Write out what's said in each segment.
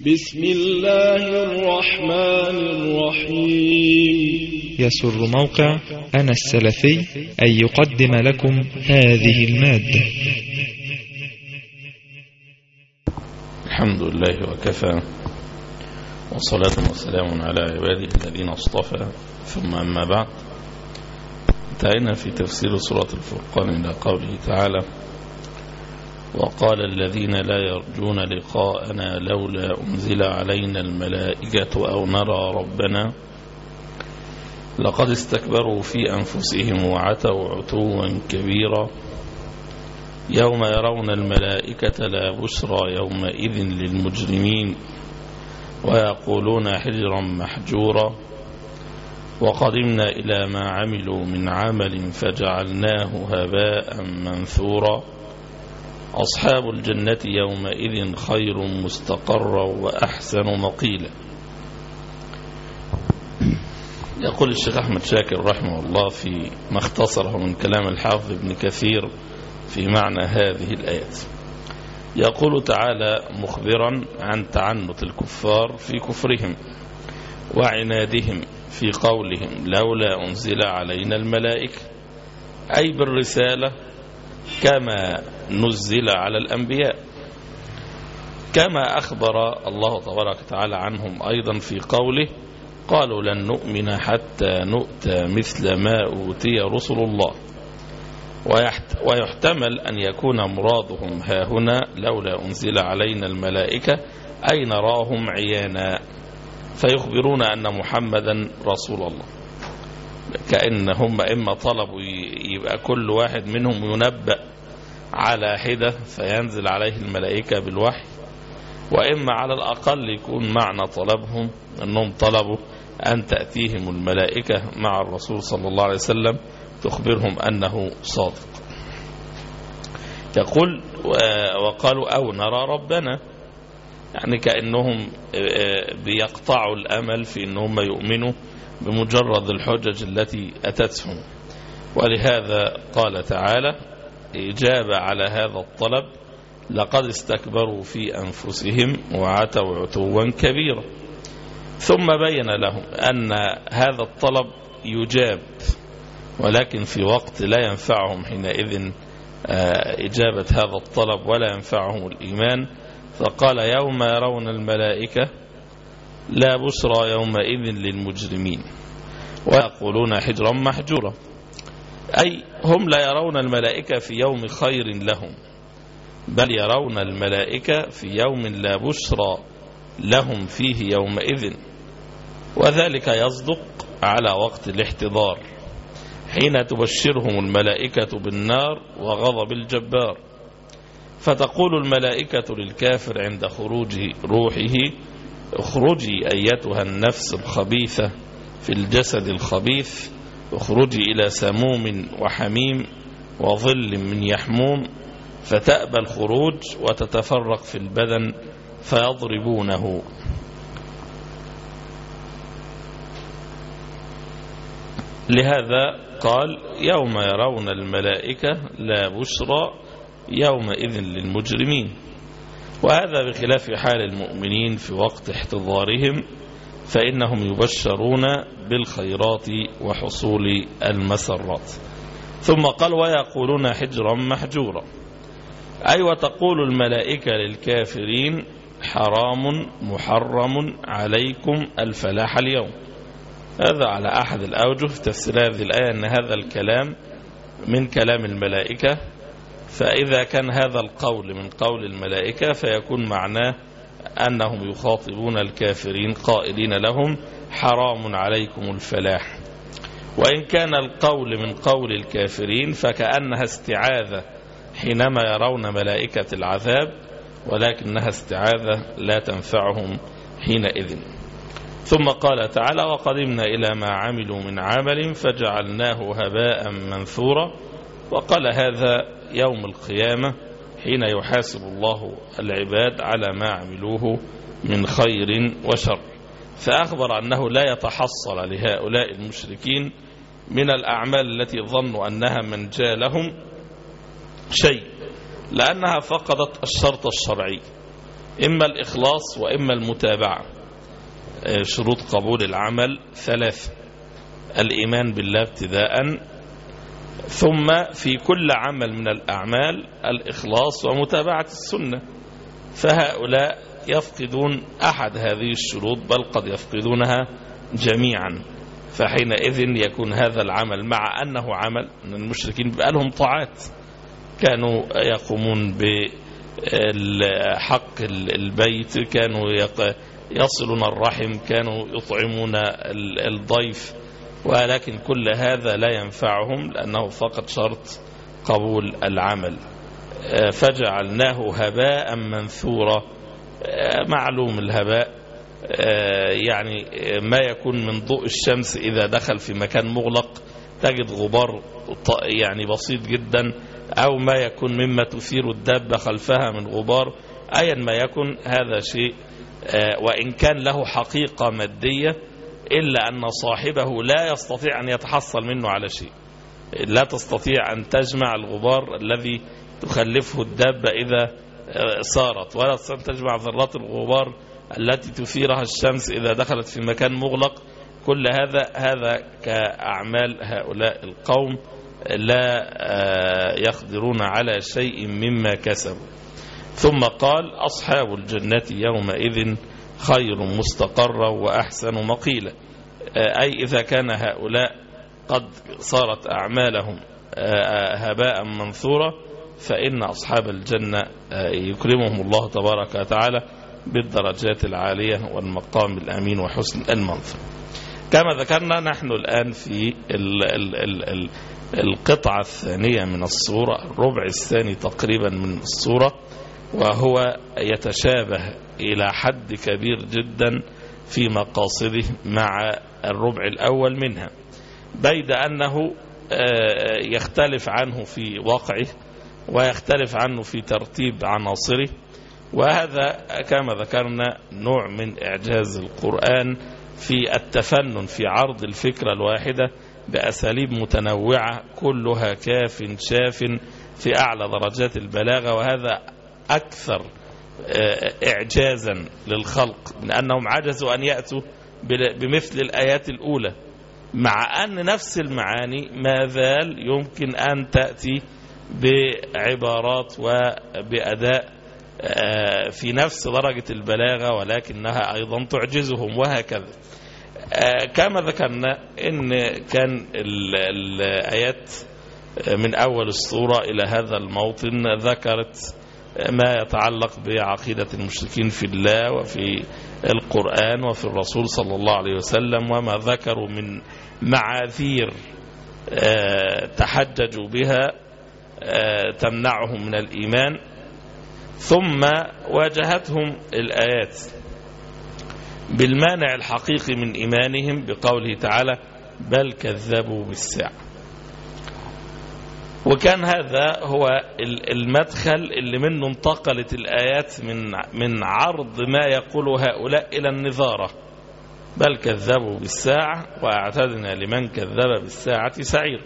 بسم الله الرحمن الرحيم. يسر موقع أنا السلفي أن يقدم لكم هذه المادة. الحمد لله وكفى وصلاة وسلام على عباده الذين اصطفى. ثم أما بعد انتهينا في تفسير سورة الفرقان إلى قوله تعالى وقال الذين لا يرجون لقاءنا لولا أنزل علينا الملائكة أو نرى ربنا لقد استكبروا في أنفسهم وعتوا عتوا كبيرا يوم يرون الملائكة لا بشرى يومئذ للمجرمين ويقولون حجرا محجورا وقدمنا إلى ما عملوا من عمل فجعلناه هباء منثورا أصحاب الجنة يومئذ خير مستقرا وأحسن مقيلا. يقول الشيخ أحمد شاكر رحمه الله في ما اختصره من كلام الحافظ ابن كثير في معنى هذه الآيات. يقول تعالى مخبرا عن تعنت الكفار في كفرهم وعنادهم في قولهم لولا أنزل علينا الملائكة أي بالرسالة كما نزل على الأنبياء كما أخبر الله تبارك وتعالى عنهم أيضا في قوله قالوا لن نؤمن حتى نؤتى مثل ما أوتي رسل الله ويحتمل أن يكون مرادهم ها هنا لولا أنزل علينا الملائكة أي نراهم عيانا فيخبرون أن محمدا رسول الله. كأن هم إما طلبوا يبقى كل واحد منهم ينبأ على حدة فينزل عليه الملائكة بالوحي وإما على الأقل يكون معنى طلبهم أنهم طلبوا أن تأتيهم الملائكة مع الرسول صلى الله عليه وسلم تخبرهم أنه صادق. يقول وقالوا أو نرى ربنا يعني كأنهم بيقطعوا الأمل في أنهم يؤمنوا بمجرد الحجج التي أتتهم. ولهذا قال تعالى إجابة على هذا الطلب لقد استكبروا في أنفسهم وعتوا عتوا كبيرا. ثم بين لهم أن هذا الطلب يجاب ولكن في وقت لا ينفعهم حينئذ إجابة هذا الطلب ولا ينفعهم الإيمان. فقال يوم يرون الملائكة لا بشرى يومئذ للمجرمين ويقولون حجرا محجورا أي هم لا يرون الملائكة في يوم خير لهم بل يرون الملائكة في يوم لا بشرى لهم فيه يومئذ وذلك يصدق على وقت الاحتضار حين تبشرهم الملائكة بالنار وغضب الجبار فتقول الملائكة للكافر عند خروج روحه اخرجي أيتها النفس الخبيثة في الجسد الخبيث اخرجي إلى سموم وحميم وظل من يحموم فتأبى الخروج وتتفرق في البدن فيضربونه. لهذا قال يوم يرون الملائكة لا بشرى يومئذ للمجرمين. وهذا بخلاف حال المؤمنين في وقت احتضارهم فإنهم يبشرون بالخيرات وحصول المسرات. ثم قال ويقولون حجرا محجورا أي وتقول الملائكة للكافرين حرام محرم عليكم الفلاح اليوم هذا على أحد الأوجه في تفسير هذه الآية أن هذا الكلام من كلام الملائكة. فإذا كان هذا القول من قول الملائكة فيكون معناه أنهم يخاطبون الكافرين قائلين لهم حرام عليكم الفلاح. وإن كان القول من قول الكافرين فكأنها استعاذة حينما يرون ملائكة العذاب ولكنها استعاذة لا تنفعهم حينئذ. ثم قال تعالى وقدمنا إلى ما عملوا من عمل فجعلناه هباء منثورا. وقال هذا يوم القيامة حين يحاسب الله العباد على ما عملوه من خير وشر. فأخبر أنه لا يتحصل لهؤلاء المشركين من الأعمال التي ظنوا أنها من جاء لهم شيء لأنها فقدت الشرط الشرعي إما الإخلاص وإما المتابعة. شروط قبول العمل ثلاثة الإيمان بالله ابتداء ثم في كل عمل من الأعمال الإخلاص ومتابعة السنة. فهؤلاء يفقدون أحد هذه الشروط بل قد يفقدونها جميعا. فحينئذ يكون هذا العمل مع أنه عمل من المشركين بقى لهم طاعات. كانوا يقومون بحق البيت كانوا يصلون الرحم كانوا يطعمون الضيف. ولكن كل هذا لا ينفعهم لأنه فقط شرط قبول العمل. فجعلناه هباء منثورا. معلوم الهباء. يعني ما يكون من ضوء الشمس إذا دخل في مكان مغلق. تجد غبار يعني بسيط جدا. أو ما يكون مما تثير الدابة خلفها من غبار. أيا ما يكن هذا شيء. وإن كان له حقيقة مادية إلا أن صاحبه لا يستطيع أن يتحصل منه على شيء. لا تستطيع أن تجمع الغبار الذي تخلفه الدابة إذا صارت ولا تستطيع أن تجمع ذرات الغبار التي تثيرها الشمس إذا دخلت في مكان مغلق. كل هذا هذا كأعمال هؤلاء القوم لا يقدرون على شيء مما كسبوا. ثم قال أصحاب الجنة يومئذ خير مستقرا وأحسن مقيلا أي إذا كان هؤلاء قد صارت أعمالهم هباء منثورا فإن أصحاب الجنة يكرمهم الله تبارك وتعالى بالدرجات العالية والمقام الأمين وحسن المنظر كما ذكرنا نحن الآن في ال ال ال ال القطعة الثانية من الصورة الربع الثاني تقريبا من الصورة وهو يتشابه إلى حد كبير جدا في مقاصده مع الربع الأول منها بيد أنه يختلف عنه في واقعه ويختلف عنه في ترتيب عناصره وهذا كما ذكرنا نوع من إعجاز القرآن في التفنن في عرض الفكرة الواحدة بأساليب متنوعة كلها كاف شاف في أعلى درجات البلاغة وهذا أكثر إعجازا للخلق من أنهم عجزوا أن يأتوا بمثل الآيات الأولى. مع أن نفس المعاني ما زال يمكن أن تأتي بعبارات وبأداء في نفس درجة البلاغة ولكنها أيضا تعجزهم وهكذا. كما ذكرنا إن كان الآيات من أول الصورة إلى هذا الموطن ذكرت ما يتعلق بعقيدة المشركين في الله وفي القرآن وفي الرسول صلى الله عليه وسلم وما ذكروا من معاذير تحججوا بها تمنعهم من الإيمان. ثم واجهتهم الآيات بالمانع الحقيقي من إيمانهم بقوله تعالى بل كذبوا بالساعة. وكان هذا هو المدخل اللي منه انتقلت الآيات من من عرض ما يقول هؤلاء إلى النظارة. بل كذبوا بالساعة وأعتدنا لمن كذب بالساعة سعير.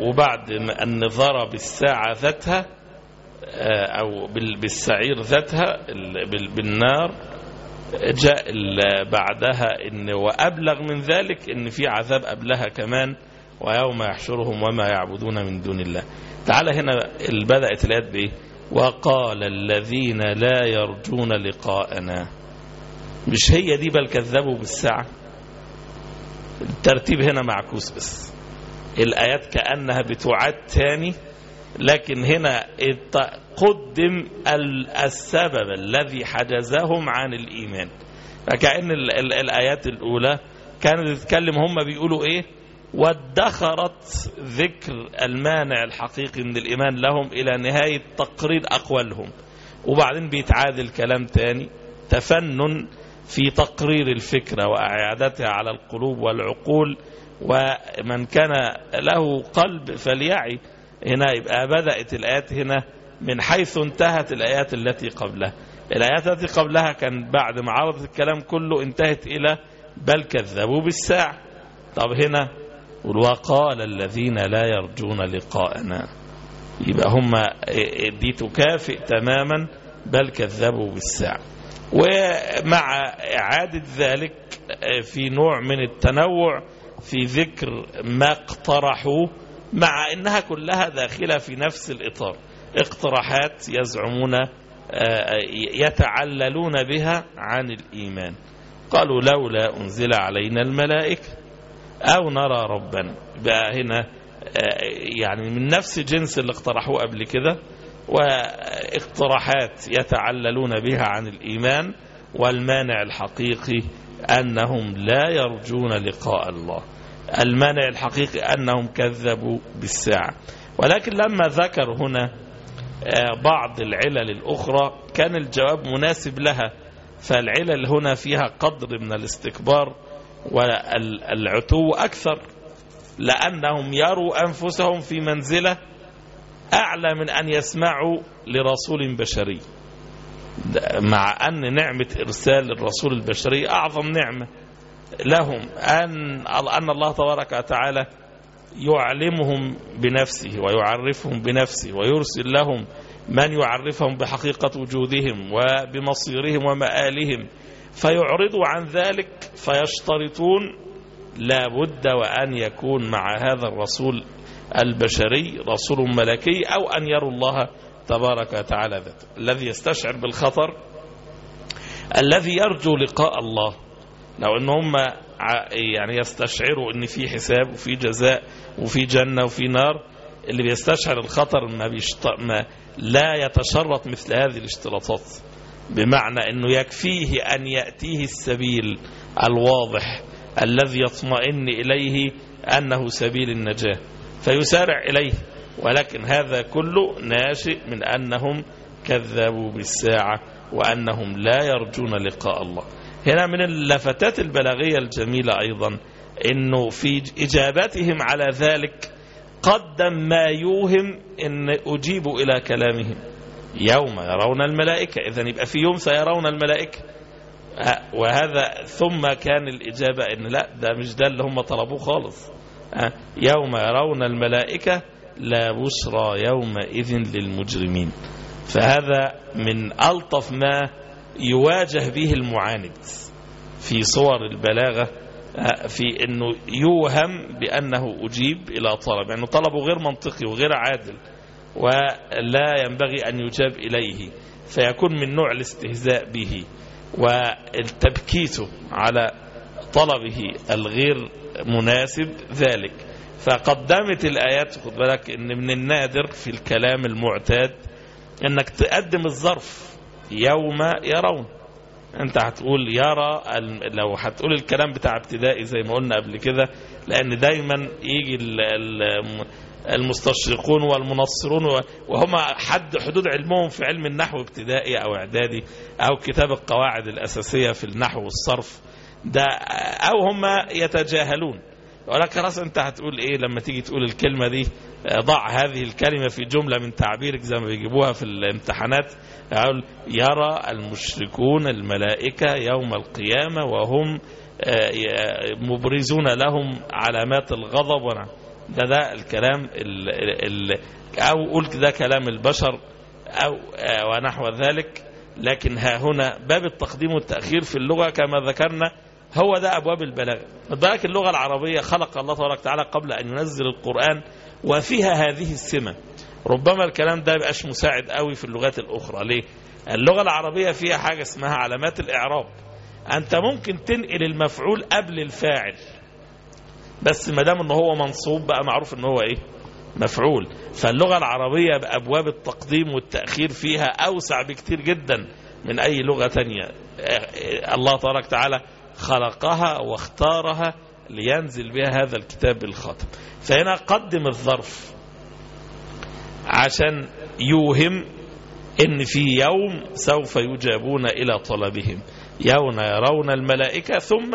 وبعد النظارة بالساعة ذاتها أو بالسعير ذاتها بالنار جاء بعدها إن وأبلغ من ذلك إن في عذاب قبلها كمان ويوم يحشرهم وما يعبدون من دون الله. تعالى هنا بدأت الآيات بإيه؟ وقال الذين لا يرجون لقاءنا. مش هي دي بل كذبوا بالساعة؟ الترتيب هنا معكوس بس. الآيات كأنها بتعاد تاني لكن هنا قدم السبب الذي حجزهم عن الإيمان. فكأن الآيات الأولى كانت تتكلم هم بيقولوا إيه؟ وادخرت ذكر المانع الحقيقي من الإيمان لهم إلى نهاية تقرير أقوالهم. وبعدين بيتعاد الكلام تاني تفنن في تقرير الفكرة وإعادتها على القلوب والعقول ومن كان له قلب فليعي. هنا يبقى بدأت الآيات هنا من حيث انتهت الآيات التي قبلها. الآيات التي قبلها كان بعد ما عرضت الكلام كله انتهت إلى بل كذبوا بالساعة. طب هنا وقال الذين لا يرجون لقاءنا. يبقى هم دي تكافئ تماما بل كذبوا بالساعة. ومع إعادة ذلك في نوع من التنوع في ذكر ما اقترحوه مع إنها كلها داخلة في نفس الإطار. اقتراحات يزعمون يتعللون بها عن الإيمان. قالوا لولا أنزل علينا الملائكة. أو نرى ربنا بقى هنا يعني من نفس جنس اللي اقترحوه قبل كده واقتراحات يتعللون بها عن الإيمان والمانع الحقيقي أنهم لا يرجون لقاء الله. المانع الحقيقي أنهم كذبوا بالساعة. ولكن لما ذكر هنا بعض العلل الأخرى كان الجواب مناسب لها. فالعلل هنا فيها قدر من الاستكبار والعتو أكثر لأنهم يروا أنفسهم في منزلة أعلى من أن يسمعوا لرسول بشري. مع أن نعمة إرسال الرسول البشري أعظم نعمة لهم أن أن الله تبارك وتعالى يعلمهم بنفسه ويعرفهم بنفسه ويرسل لهم من يعرفهم بحقيقة وجودهم وبمصيرهم ومآلهم. فيعرضوا عن ذلك فيشترطون لا بد وأن يكون مع هذا الرسول البشري رسول ملكي أو أن يروا الله تبارك وتعالى ذاته الذي يستشعر بالخطر الذي يرجو لقاء الله لو إن هم يعني يستشعروا إن في حساب وفي جزاء وفي جنة وفي نار اللي بيستشعر الخطر ما. ما لا يتشرط مثل هذه الاشتراطات بمعنى إنه يكفيه أن يأتيه السبيل الواضح الذي يطمئن إليه أنه سبيل النجاة فيسارع إليه ولكن هذا كله ناشئ من أنهم كذبوا بالساعة وأنهم لا يرجون لقاء الله. هنا من اللفتات البلاغية الجميلة أيضا أنه في إجابتهم على ذلك قدم ما يوهم أن أجيبوا إلى كلامهم. يوم يرون الملائكة. إذا يبقى في يوم سيرون الملائكة. وهذا ثم كان الإجابة أن لا ده مش ده اللي هم طلبوه خالص. يوم يرون الملائكة لا بشرى يومئذ للمجرمين. فهذا من ألطف ما يواجه به المعاند في صور البلاغة في أنه يوهم بأنه أجيب إلى طلب يعني طلبه غير منطقي وغير عادل. ولا ينبغي أن يجاب إليه فيكون من نوع الاستهزاء به والتبكيت على طلبه الغير مناسب ذلك. فقدمت الآيات خد بالك أن من النادر في الكلام المعتاد أنك تقدم الظرف يوم يرون. أنت هتقول يرى لو هتقول الكلام بتاع ابتدائي زي ما قلنا قبل كده لأن دايما يجي المستشرقون والمنصرون وهم حد حدود علمهم في علم النحو ابتدائي أو إعدادي أو كتاب القواعد الأساسية في النحو والصرف. ده أو هم يتجاهلون. ولك خلاص أنت هتقول إيه لما تيجي تقول الكلمة دي؟ ضع هذه الكلمة في جملة من تعبيرك زي ما بيجيبوها في الامتحانات. يقول يرى المشركون الملائكة يوم القيامة وهم مبرزون لهم علامات الغضب. ده ده الكلام ال ال أو قلت ده كلام البشر أو ونحو ذلك. لكن ها هنا باب التقديم والتأخير في اللغة كما ذكرنا هو ده أبواب البلاغة. بالك اللغة العربية خلق الله تبارك وتعالى قبل أن ينزل القرآن وفيها هذه السمة. ربما الكلام ده بقاش مساعد قوي في اللغات الأخرى. ليه؟ اللغة العربية فيها حاجة اسمها علامات الإعراب. أنت ممكن تنقل المفعول قبل الفاعل. بس ما دام ان هو منصوب بقى معروف إن هو إيه؟ مفعول. فاللغة العربية بأبواب التقديم والتأخير فيها أوسع بكتير جدا من أي لغة تانية. الله تبارك وتعالى خلقها واختارها لينزل بها هذا الكتاب بالخاتم فهنا قدم الظرف عشان يوهم إن في يوم سوف يجابون إلى طلبهم. يوم يرون الملائكة ثم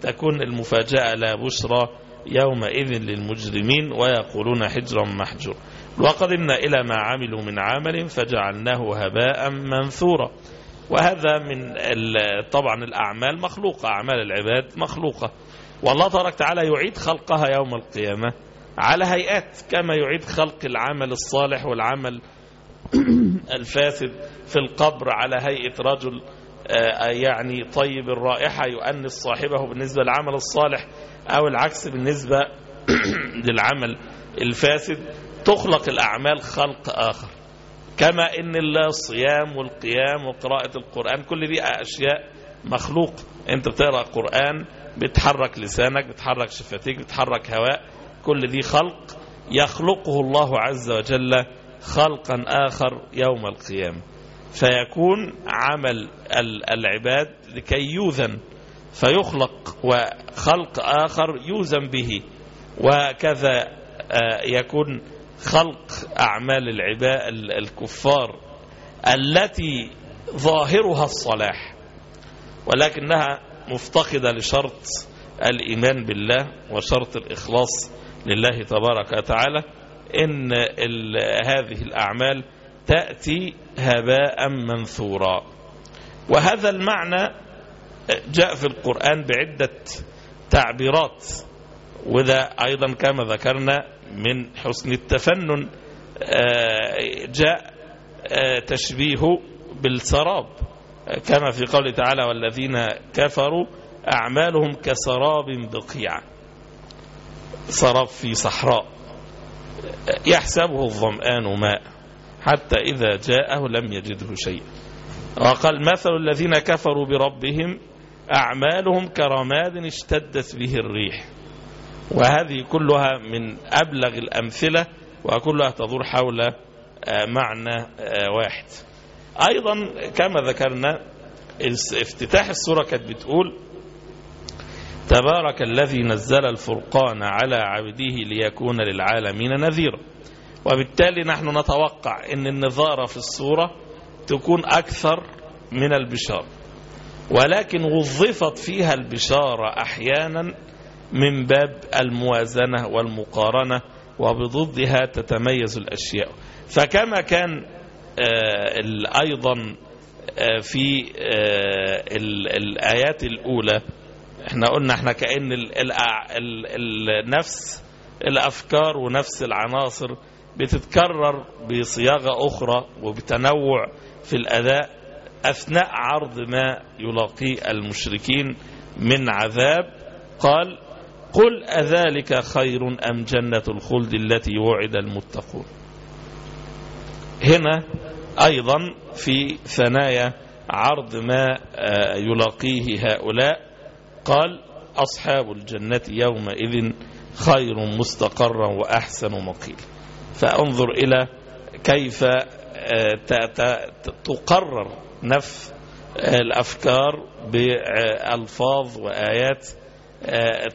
تكون المفاجأة لا بشرى يومئذ للمجرمين ويقولون حجرا محجور. وقدمنا إلى ما عملوا من عمل فجعلناه هباء منثورا. وهذا من طبعا الأعمال مخلوقة أعمال العباد مخلوقة. والله تبارك تعالى يعيد خلقها يوم القيامة على هيئات كما يعيد خلق العمل الصالح والعمل الفاسد في القبر على هيئة رجل يعني طيب الرائحة يؤنس صاحبه بالنسبة للعمل الصالح أو العكس بالنسبة للعمل الفاسد. تخلق الأعمال خلق آخر كما إن الصيام والقيام وقراءة القرآن كل دي أشياء مخلوق. أنت بتقرأ قرآن بتحرك لسانك بتحرك شفتيك بتحرك هواء كل دي خلق يخلقه الله عز وجل خلقا آخر يوم القيامة. فيكون عمل العباد لكي يوزن فيخلق وخلق آخر يوزن به. وكذا يكون خلق أعمال العباد الكفار التي ظاهرها الصلاح ولكنها مفتقدة لشرط الإيمان بالله وشرط الإخلاص لله تبارك وتعالى. إن هذه الأعمال تأتي هباء منثورا. وهذا المعنى جاء في القرآن بعدة تعبيرات وده أيضا كما ذكرنا من حسن التفنن جاء تشبيه بالسراب. كما في قوله تعالى والذين كفروا أعمالهم كسراب بقيع. سراب في صحراء يحسبه الظمآن ماء. حتى إذا جاءه لم يجده شيء. وقال مثل الذين كفروا بربهم أعمالهم كرماد اشتدت به الريح. وهذه كلها من أبلغ الأمثلة وكلها تدور حول معنى واحد. أيضا كما ذكرنا افتتاح السورة كانت بتقول تبارك الذي نزل الفرقان على عبده ليكون للعالمين نذيرا. وبالتالي نحن نتوقع إن النظارة في السورة تكون أكثر من البشارة ولكن وظفت فيها البشارة أحيانا من باب الموازنة والمقارنة وبضدها تتميز الأشياء. فكما كان أيضا في الآيات الأولى إحنا قلنا إحنا كأن النفس الأفكار ونفس العناصر بتتكرر بصياغة أخرى وبتنوع في الأداء أثناء عرض ما يلاقيه المشركين من عذاب. قال قل أذلك خير أم جنة الخلد التي وعد المتقون؟ هنا أيضا في ثنايا عرض ما يلاقيه هؤلاء. قال أصحاب الجنة يومئذ خير مستقرا وأحسن مقيل فأنظر إلى كيف تقرر نفس الأفكار بألفاظ وآيات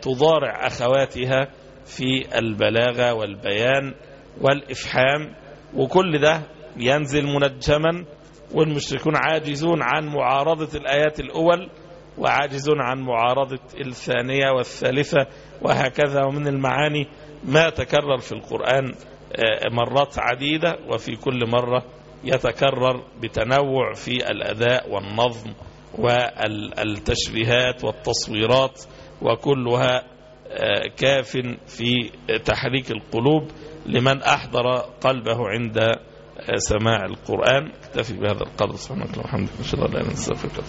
تضارع أخواتها في البلاغة والبيان والإفحام. وكل ده ينزل منجما والمشركون عاجزون عن معارضة الآيات الأول وعاجزون عن معارضة الثانية والثالثة وهكذا. ومن المعاني ما تكرر في القرآن مرات عديدة وفي كل مرة يتكرر بتنوع في الأداء والنظم والتشبيهات والتصويرات وكلها كاف في تحريك القلوب لمن أحضر قلبه عند سماع القرآن. اكتفي بهذا القدر. سبحانك اللهم وبحمدك أن لا إله إلا أنت نستغفرك